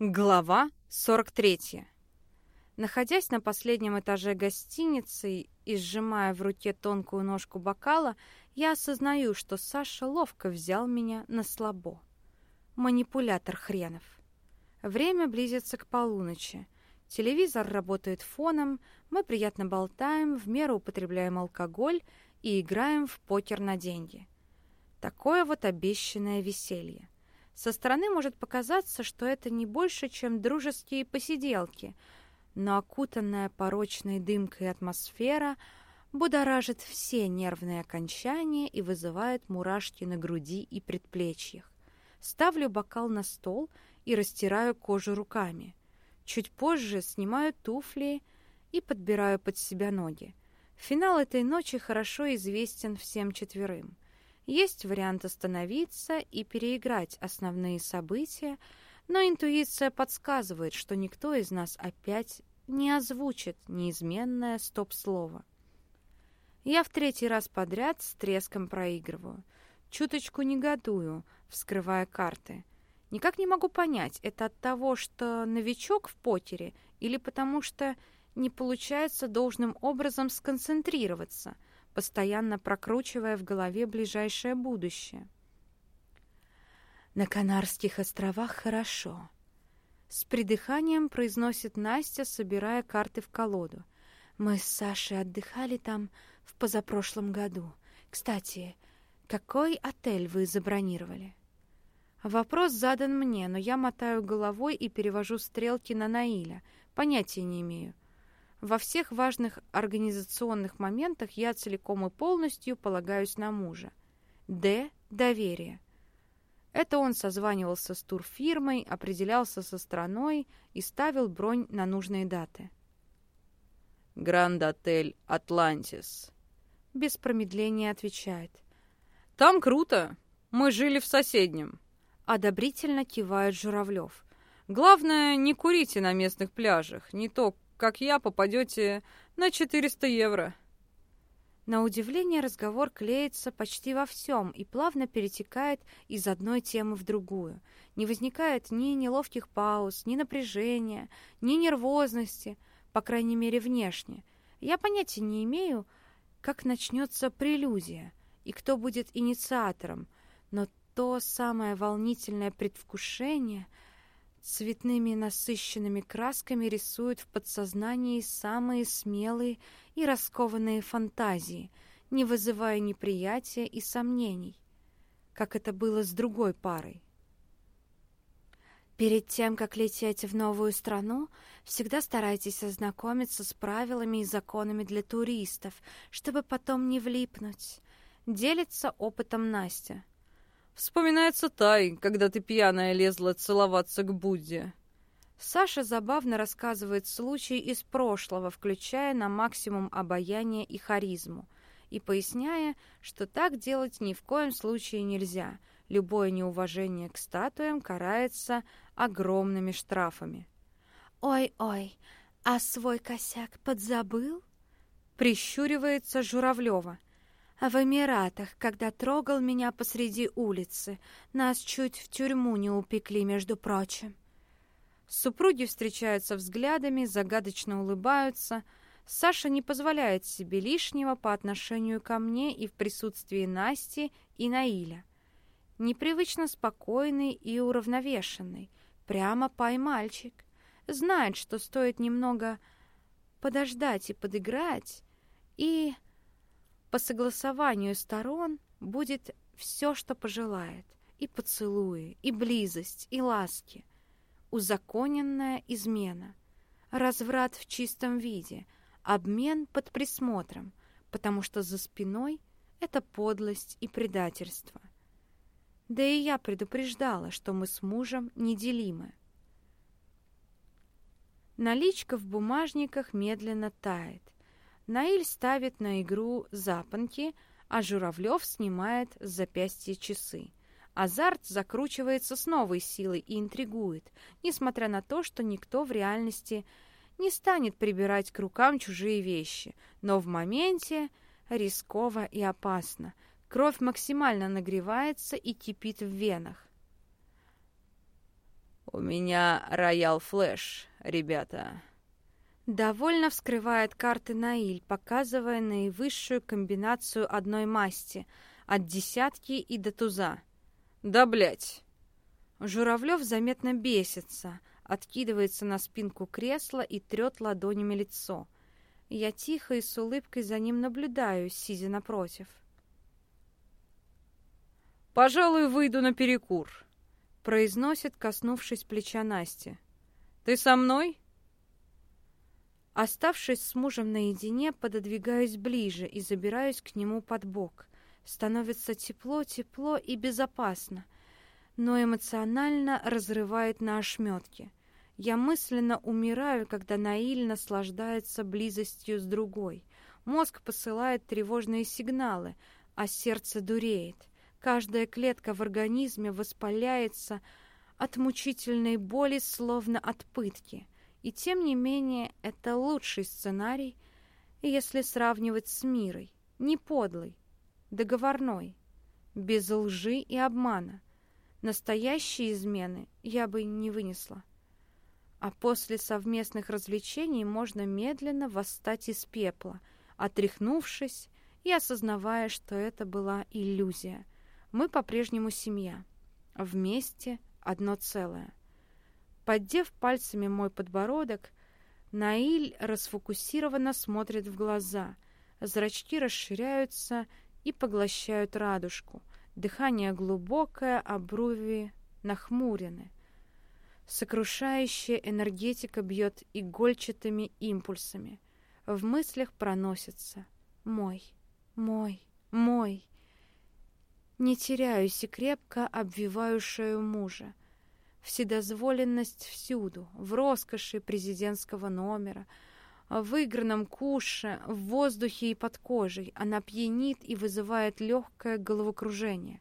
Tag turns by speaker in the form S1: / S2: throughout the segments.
S1: Глава 43. Находясь на последнем этаже гостиницы и сжимая в руке тонкую ножку бокала, я осознаю, что Саша ловко взял меня на слабо. Манипулятор хренов. Время близится к полуночи. Телевизор работает фоном, мы приятно болтаем, в меру употребляем алкоголь и играем в покер на деньги. Такое вот обещанное веселье. Со стороны может показаться, что это не больше, чем дружеские посиделки, но окутанная порочной дымкой атмосфера будоражит все нервные окончания и вызывает мурашки на груди и предплечьях. Ставлю бокал на стол и растираю кожу руками. Чуть позже снимаю туфли и подбираю под себя ноги. Финал этой ночи хорошо известен всем четверым — есть вариант остановиться и переиграть основные события, но интуиция подсказывает, что никто из нас опять не озвучит неизменное стоп-слово. Я в третий раз подряд с треском проигрываю. Чуточку негодую, вскрывая карты. Никак не могу понять, это от того, что новичок в покере, или потому что не получается должным образом сконцентрироваться — постоянно прокручивая в голове ближайшее будущее. «На Канарских островах хорошо», — с придыханием произносит Настя, собирая карты в колоду. «Мы с Сашей отдыхали там в позапрошлом году. Кстати, какой отель вы забронировали?» Вопрос задан мне, но я мотаю головой и перевожу стрелки на Наиля. Понятия не имею. Во всех важных организационных моментах я целиком и полностью полагаюсь на мужа. Д. Доверие. Это он созванивался с турфирмой, определялся со страной и ставил бронь на нужные даты.
S2: «Гранд-отель Атлантис», —
S1: без промедления отвечает.
S2: «Там круто. Мы жили в соседнем».
S1: Одобрительно кивает Журавлев.
S2: «Главное, не курите на местных пляжах. Не то как я, попадете на 400 евро».
S1: На удивление разговор клеится почти во всем и плавно перетекает из одной темы в другую. Не возникает ни неловких пауз, ни напряжения, ни нервозности, по крайней мере внешне. Я понятия не имею, как начнется прелюдия и кто будет инициатором, но то самое волнительное предвкушение — Цветными насыщенными красками рисуют в подсознании самые смелые и раскованные фантазии, не вызывая неприятия и сомнений, как это было с другой парой. Перед тем, как лететь в новую страну, всегда старайтесь ознакомиться с правилами и законами для туристов, чтобы потом не влипнуть. Делится опытом Настя.
S2: Вспоминается Тай, когда ты пьяная лезла целоваться к Будде.
S1: Саша забавно рассказывает случай из прошлого, включая на максимум обаяние и харизму, и поясняя, что так делать ни в коем случае нельзя. Любое неуважение к статуям карается огромными штрафами. «Ой-ой, а свой косяк подзабыл?» Прищуривается Журавлева. А в Эмиратах, когда трогал меня посреди улицы, нас чуть в тюрьму не упекли, между прочим. Супруги встречаются взглядами, загадочно улыбаются. Саша не позволяет себе лишнего по отношению ко мне и в присутствии Насти и Наиля. Непривычно спокойный и уравновешенный, прямо пай-мальчик. Знает, что стоит немного подождать и подыграть, и по согласованию сторон будет все, что пожелает. И поцелуи, и близость, и ласки. Узаконенная измена. Разврат в чистом виде. Обмен под присмотром, потому что за спиной это подлость и предательство. Да и я предупреждала, что мы с мужем неделимы. Наличка в бумажниках медленно тает — Наиль ставит на игру запонки, а Журавлев снимает с запястья часы. Азарт закручивается с новой силой и интригует, несмотря на то, что никто в реальности не станет прибирать к рукам чужие вещи. Но в моменте рисково и опасно. Кровь максимально нагревается и кипит в венах.
S2: «У меня роял флэш, ребята».
S1: Довольно вскрывает карты Наиль, показывая наивысшую комбинацию одной масти, от десятки и до туза.
S2: «Да, блять!»
S1: Журавлев заметно бесится, откидывается на спинку кресла и трет ладонями лицо. Я тихо и с улыбкой за ним наблюдаю, сидя напротив.
S2: «Пожалуй, выйду на перекур», — произносит, коснувшись плеча Насти. «Ты со мной?»
S1: Оставшись с мужем наедине, пододвигаюсь ближе и забираюсь к нему под бок. Становится тепло, тепло и безопасно, но эмоционально разрывает на ошметки. Я мысленно умираю, когда Наиль наслаждается близостью с другой. Мозг посылает тревожные сигналы, а сердце дуреет. Каждая клетка в организме воспаляется от мучительной боли, словно от пытки — и тем не менее, это лучший сценарий, если сравнивать с мирой. Не подлый, договорной, без лжи и обмана. Настоящие измены я бы не вынесла. А после совместных развлечений можно медленно восстать из пепла, отряхнувшись и осознавая, что это была иллюзия. Мы по-прежнему семья. Вместе одно целое. Поддев пальцами мой подбородок, Наиль расфокусированно смотрит в глаза. Зрачки расширяются и поглощают радужку. Дыхание глубокое, а брови нахмурены. Сокрушающая энергетика бьет игольчатыми импульсами. В мыслях проносится «мой, мой, мой». Не теряюсь и крепко обвиваю шею мужа вседозволенность всюду, в роскоши президентского номера, в выигранном куше, в воздухе и под кожей. Она пьянит и вызывает легкое головокружение.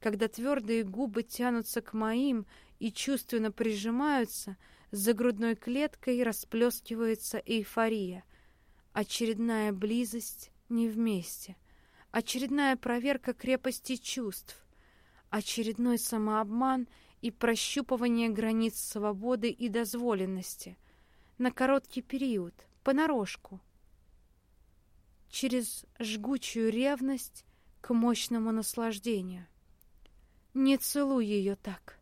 S1: Когда твердые губы тянутся к моим и чувственно прижимаются, за грудной клеткой расплескивается эйфория. Очередная близость не вместе. Очередная проверка крепости чувств. Очередной самообман — и прощупывание границ свободы и дозволенности на короткий период, понарошку, через жгучую ревность к мощному наслаждению. «Не целуй ее так!»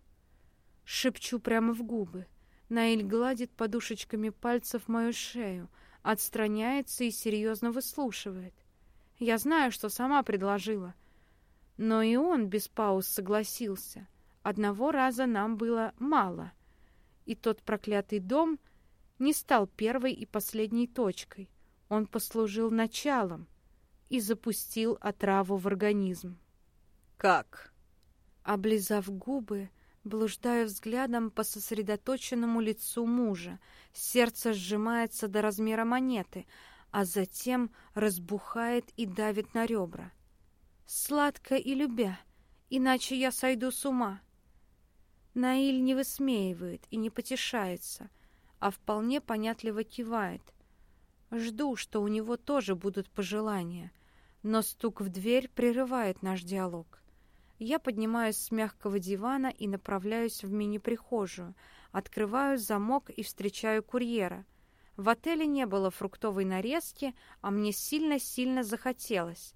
S1: Шепчу прямо в губы. Наиль гладит подушечками пальцев мою шею, отстраняется и серьезно выслушивает. Я знаю, что сама предложила, но и он без пауз согласился — Одного раза нам было мало, и тот проклятый дом не стал первой и последней точкой. Он послужил началом и запустил отраву в организм.
S2: «Как?»
S1: Облизав губы, блуждаю взглядом по сосредоточенному лицу мужа. Сердце сжимается до размера монеты, а затем разбухает и давит на ребра. Сладко и любя, иначе я сойду с ума. Наиль не высмеивает и не потешается, а вполне понятливо кивает. Жду, что у него тоже будут пожелания, но стук в дверь прерывает наш диалог. Я поднимаюсь с мягкого дивана и направляюсь в мини-прихожую, открываю замок и встречаю курьера. В отеле не было фруктовой нарезки, а мне сильно-сильно захотелось,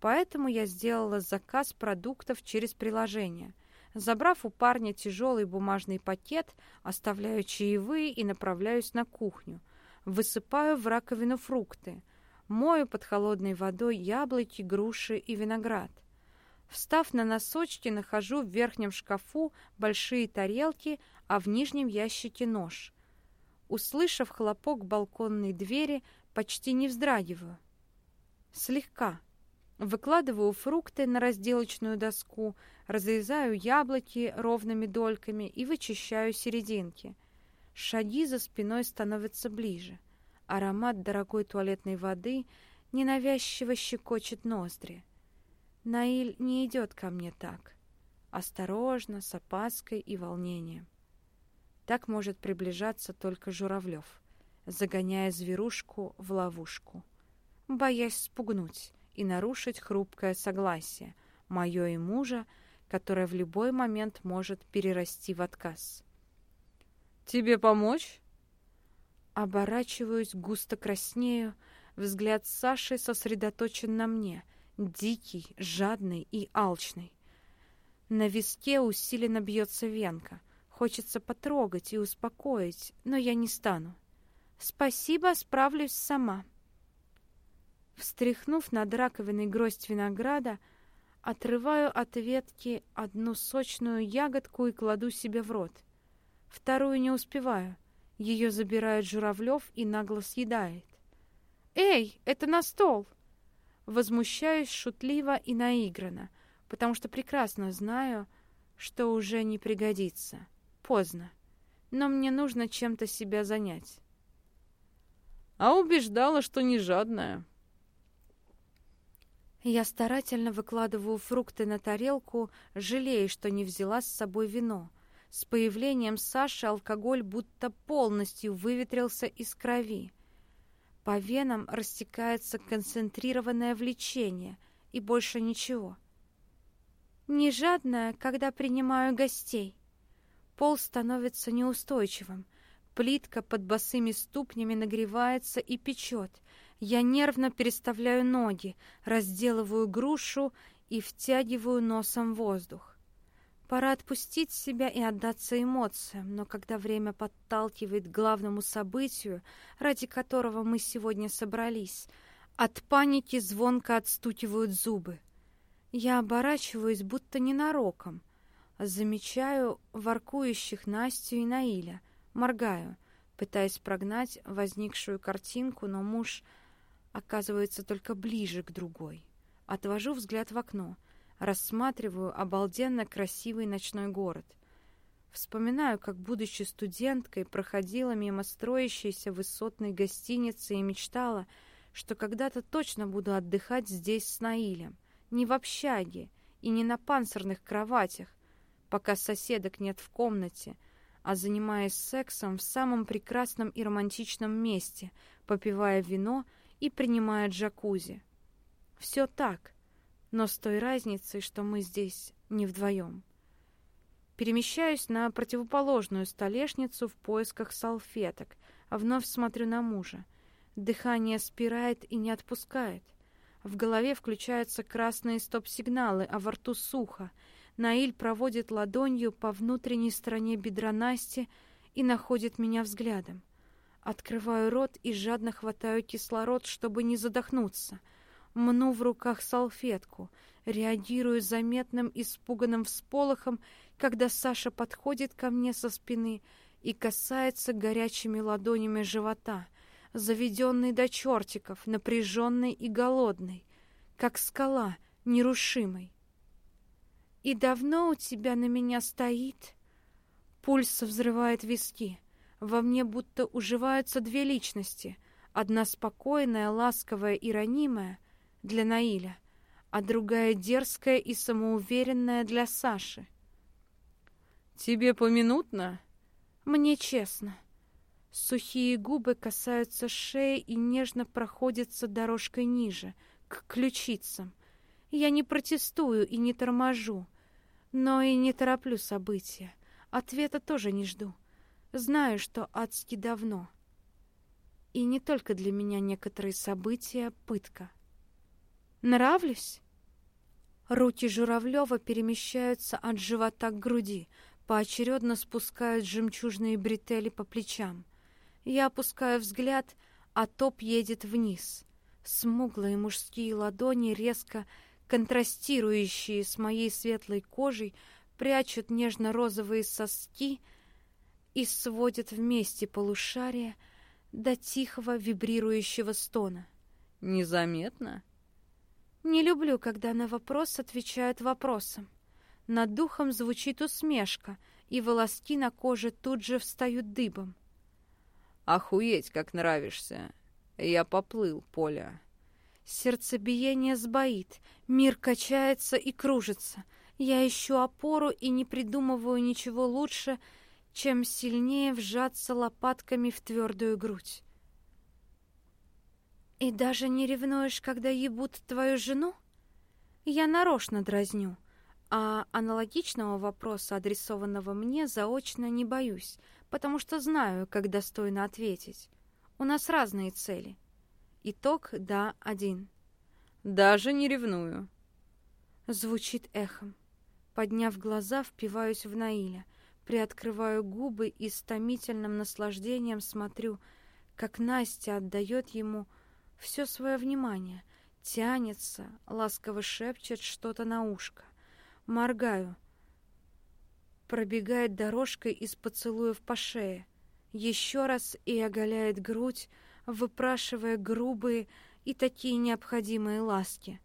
S1: поэтому я сделала заказ продуктов через приложение — Забрав у парня тяжелый бумажный пакет, оставляю чаевые и направляюсь на кухню. Высыпаю в раковину фрукты. Мою под холодной водой яблоки, груши и виноград. Встав на носочки, нахожу в верхнем шкафу большие тарелки, а в нижнем ящике нож. Услышав хлопок балконной двери, почти не вздрагиваю. Слегка. Выкладываю фрукты на разделочную доску, разрезаю яблоки ровными дольками и вычищаю серединки. Шаги за спиной становятся ближе. Аромат дорогой туалетной воды ненавязчиво щекочет ноздри. Наиль не идет ко мне так. Осторожно, с опаской и волнением. Так может приближаться только Журавлев, загоняя зверушку в ловушку, боясь спугнуть и нарушить хрупкое согласие, мое и мужа, которое в любой момент может перерасти в отказ.
S2: Тебе помочь?
S1: Оборачиваюсь, густо краснею. Взгляд Саши сосредоточен на мне. Дикий, жадный и алчный. На виске усиленно бьется венка. Хочется потрогать и успокоить, но я не стану. Спасибо, справлюсь сама. Встряхнув над раковиной гроздь винограда, отрываю от ветки одну сочную ягодку и кладу себе в рот. Вторую не успеваю. Ее забирает Журавлев и нагло съедает. «Эй, это на стол!» Возмущаюсь шутливо и наигранно, потому что прекрасно знаю, что уже не пригодится. Поздно. Но мне нужно чем-то себя занять.
S2: А убеждала, что не жадная.
S1: Я старательно выкладываю фрукты на тарелку, жалея, что не взяла с собой вино. С появлением Саши алкоголь будто полностью выветрился из крови. По венам растекается концентрированное влечение, и больше ничего. Не жадная, когда принимаю гостей. Пол становится неустойчивым. Плитка под босыми ступнями нагревается и печет. Я нервно переставляю ноги, разделываю грушу и втягиваю носом воздух. Пора отпустить себя и отдаться эмоциям, но когда время подталкивает к главному событию, ради которого мы сегодня собрались, от паники звонко отстукивают зубы. Я оборачиваюсь, будто ненароком. Замечаю воркующих Настю и Наиля. Моргаю, пытаясь прогнать возникшую картинку, но муж оказывается только ближе к другой. Отвожу взгляд в окно, рассматриваю обалденно красивый ночной город. Вспоминаю, как, будучи студенткой, проходила мимо строящейся высотной гостиницы и мечтала, что когда-то точно буду отдыхать здесь с Наилем не в общаге и не на панцирных кроватях, пока соседок нет в комнате, а занимаясь сексом в самом прекрасном и романтичном месте, попивая вино и принимая джакузи. Все так, но с той разницей, что мы здесь не вдвоем. Перемещаюсь на противоположную столешницу в поисках салфеток, а вновь смотрю на мужа. Дыхание спирает и не отпускает. В голове включаются красные стоп-сигналы, а во рту сухо. Наиль проводит ладонью по внутренней стороне бедра Насти и находит меня взглядом. Открываю рот и жадно хватаю кислород, чтобы не задохнуться. Мну в руках салфетку, реагирую заметным испуганным всполохом, когда Саша подходит ко мне со спины и касается горячими ладонями живота — заведенный до чертиков, напряженный и голодный, как скала, нерушимый. И давно у тебя на меня стоит? Пульс взрывает виски. Во мне будто уживаются две личности. Одна спокойная, ласковая и ранимая для Наиля, а другая дерзкая и самоуверенная для Саши.
S2: «Тебе поминутно?»
S1: «Мне честно». Сухие губы касаются шеи и нежно проходятся дорожкой ниже, к ключицам. Я не протестую и не торможу, но и не тороплю события. Ответа тоже не жду. Знаю, что адски давно. И не только для меня некоторые события — пытка. Нравлюсь? Руки Журавлева перемещаются от живота к груди, поочередно спускают жемчужные бретели по плечам — я опускаю взгляд, а топ едет вниз. Смуглые мужские ладони, резко контрастирующие с моей светлой кожей, прячут нежно-розовые соски и сводят вместе полушария до тихого вибрирующего стона.
S2: Незаметно?
S1: Не люблю, когда на вопрос отвечают вопросом. Над духом звучит усмешка, и волоски на коже тут же встают дыбом.
S2: Охуеть, как нравишься. Я поплыл, Поля.
S1: Сердцебиение сбоит, мир качается и кружится. Я ищу опору и не придумываю ничего лучше, чем сильнее вжаться лопатками в твердую грудь. И даже не ревнуешь, когда ебут твою жену? Я нарочно дразню, А аналогичного вопроса, адресованного мне, заочно не боюсь, потому что знаю, как достойно ответить. У нас разные цели. Итог «да» один.
S2: «Даже не ревную».
S1: Звучит эхом. Подняв глаза, впиваюсь в Наиля, приоткрываю губы и с томительным наслаждением смотрю, как Настя отдает ему все свое внимание, тянется, ласково шепчет что-то на ушко. Моргаю. Пробегает дорожкой из поцелуев по шее. Еще раз и оголяет грудь, выпрашивая грубые и такие необходимые ласки.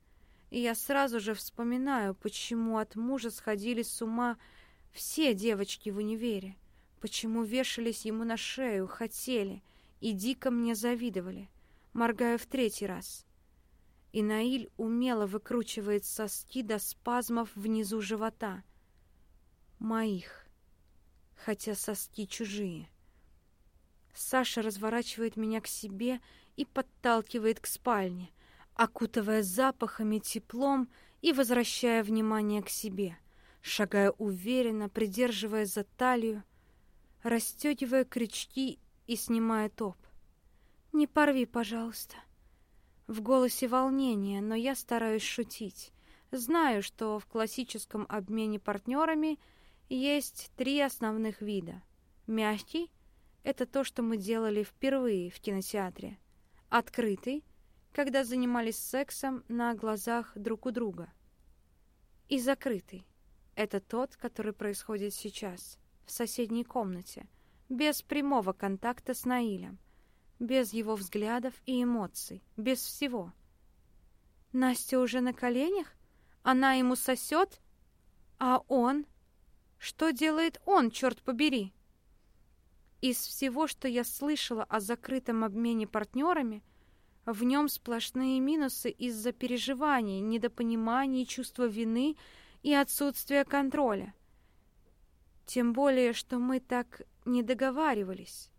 S1: И я сразу же вспоминаю, почему от мужа сходили с ума все девочки в универе, почему вешались ему на шею, хотели и дико мне завидовали. Моргаю в третий раз. И Наиль умело выкручивает соски до спазмов внизу живота. Моих. Хотя соски чужие. Саша разворачивает меня к себе и подталкивает к спальне — окутывая запахами, теплом и возвращая внимание к себе, шагая уверенно, придерживая за талию, расстегивая крючки и снимая топ. «Не порви, пожалуйста». В голосе волнение, но я стараюсь шутить. Знаю, что в классическом обмене партнерами есть три основных вида. Мягкий — это то, что мы делали впервые в кинотеатре. Открытый когда занимались сексом на глазах друг у друга. И закрытый. Это тот, который происходит сейчас, в соседней комнате, без прямого контакта с Наилем, без его взглядов и эмоций, без всего. Настя уже на коленях? Она ему сосет? А он? Что делает он, черт побери? Из всего, что я слышала о закрытом обмене партнерами, в нем сплошные минусы из-за переживаний, недопониманий, чувства вины и отсутствия контроля. Тем более, что мы так не договаривались.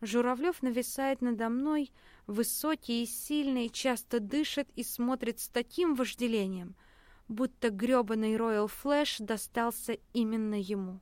S1: Журавлев нависает надо мной, высокий и сильный, часто дышит и смотрит с таким вожделением, будто грёбаный Роyal Флэш достался именно ему.